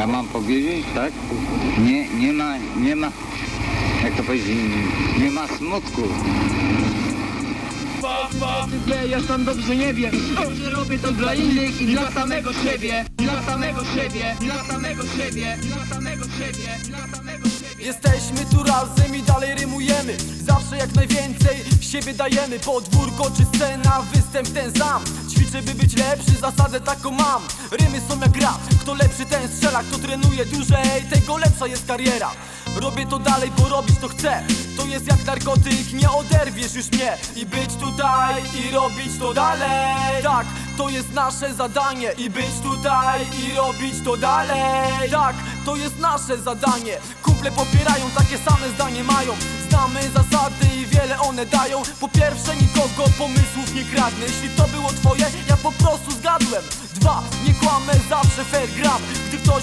Ja mam powiedzieć, tak? Nie, nie ma, nie ma, jak to powiedzieć, nie ma smutku. Ja sam dobrze nie wiem Że robię to dla innych i dla samego siebie Dla samego siebie, dla samego siebie Dla samego siebie, dla samego siebie Jesteśmy tu razem i dalej rymujemy. Zawsze jak najwięcej siebie dajemy. Podwórko czy scena, występ ten sam. Ćwiczę by być lepszy, zasadę taką mam. Rymy są jak gra, kto lepszy ten strzela. Kto trenuje dłużej, tego lepsza jest kariera. Robię to dalej, bo robić to chcę. To jest jak narkotyk, nie oderwiesz już mnie. I być tutaj, i robić to dalej. Tak, to jest nasze zadanie. I być tutaj, i robić to dalej. Tak, to jest nasze zadanie. Kumple popierają, takie same zdanie mają. Znamy zasady i wiele one dają. Po pierwsze nikogo pomysłów nie kradnę. Jeśli to było twoje, ja po prostu zgadłem. Dwa, nie kłamę, zawsze fair gram. Gdy ktoś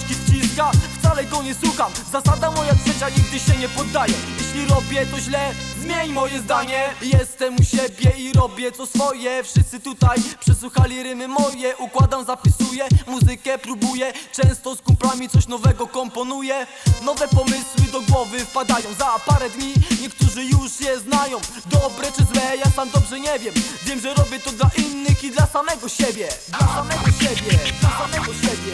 kit wciska, wcale go nie słucham. Zasada moja trzecia, nigdy się nie poddaję Jeśli robię to źle, zmień moje zdanie. Jestem u siebie i robię co swoje. Wszyscy tutaj przesłuchali rymy moje. Układam, zapisuję, muzykę próbuję. Często z kumplami coś nowego komponuję. Nowe pomysły do głowy wpadają Za parę dni. Niektórzy już je znają. Dobre czy złe, ja sam dobrze nie wiem. Wiem, że robię to dla innych i dla samego siebie. Dla samego siebie, dla samego siebie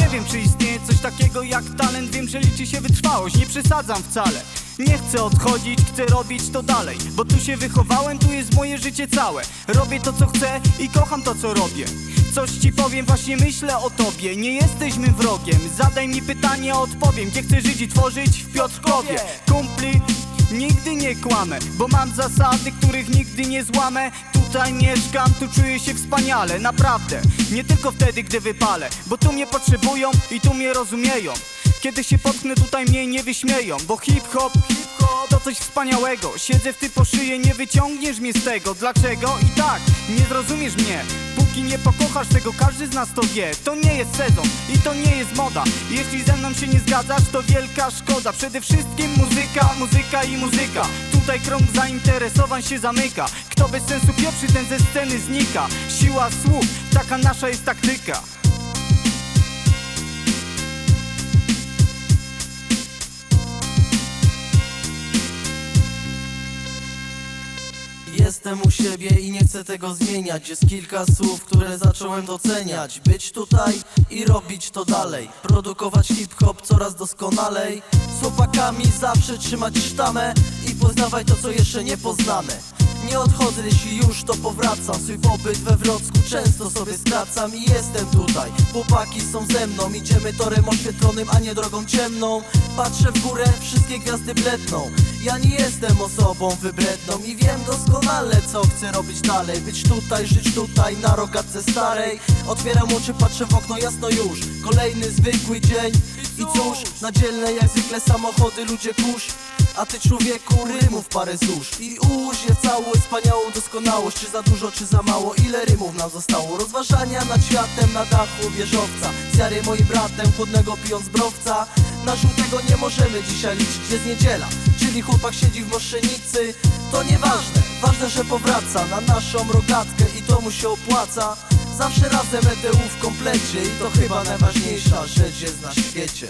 Nie wiem czy istnieje coś takiego jak talent. Wiem, że liczy się wytrwałość, nie przesadzam wcale. Nie chcę odchodzić, chcę robić to dalej. Bo tu się wychowałem, tu jest moje życie całe. Robię to co chcę i kocham to co robię. Coś ci powiem, właśnie myślę o tobie. Nie jesteśmy wrogiem, zadaj mi pytanie, odpowiem. Gdzie chcę żyć i tworzyć? W Piotrkowie. Kumpli, Nigdy nie kłamę, bo mam zasady, których nigdy nie złamę. Tutaj mieszkam, tu czuję się wspaniale, naprawdę. Nie tylko wtedy, gdy wypalę, bo tu mnie potrzebują i tu mnie rozumieją. Kiedy się potknę, tutaj mnie nie wyśmieją Bo hip-hop, hip-hop to coś wspaniałego. Siedzę w ty po szyję, nie wyciągniesz mnie z tego. Dlaczego? I tak, nie zrozumiesz mnie Póki nie pokochasz tego, każdy z nas to wie. To nie jest sezon i to nie jest moda. Jeśli ze mną się nie zgadzasz, to wielka szkoda. Przede wszystkim muzyka, muzyka i muzyka. Tutaj krąg zainteresowań się zamyka. Kto bez sensu pieprzy, ten ze sceny znika. Siła słów, taka nasza jest taktyka Jestem u siebie i nie chcę tego zmieniać. Jest kilka słów, które zacząłem doceniać. Być tutaj i robić to dalej. Produkować hip-hop coraz doskonalej. Z chłopakami zawsze trzymać sztamę I poznawaj to, co jeszcze nie poznane nie odchodzę, jeśli już to powracam. Swój pobyt we Wrocku często sobie skracam I jestem tutaj, chłopaki są ze mną Idziemy torem oświetlonym, a nie drogą ciemną. Patrzę w górę, wszystkie gwiazdy bledną. Ja nie jestem osobą wybredną I wiem doskonale, co chcę robić dalej. Być tutaj, żyć tutaj, na rogatce starej. Otwieram oczy, patrzę w okno, jasno już. Kolejny zwykły dzień. I cóż, na dzielne jak zwykle samochody ludzie kurz a ty człowieku rymów parę złóż I ułóż je całą wspaniałą doskonałość. Czy za dużo, czy za mało, ile rymów nam zostało? Rozważania nad światem na dachu wieżowca. Z jary moim bratem, chłodnego pijąc browca Na żółtego nie możemy dzisiaj liczyć, jest niedziela. Czyli chłopak siedzi w moszenicy. To nieważne, ważne, że powraca Na naszą rogatkę i to mu się opłaca. Zawsze razem EDU w komplecie I to chyba najważniejsza rzecz jest na świecie